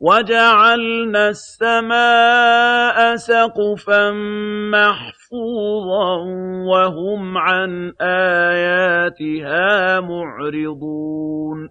وَجَعَلْنَا السَّمَاءَ سَقْفًا مَّحْفُوظًا ۖ وَهُمْ عَنْ آيَاتِهَا مُعْرِضُونَ.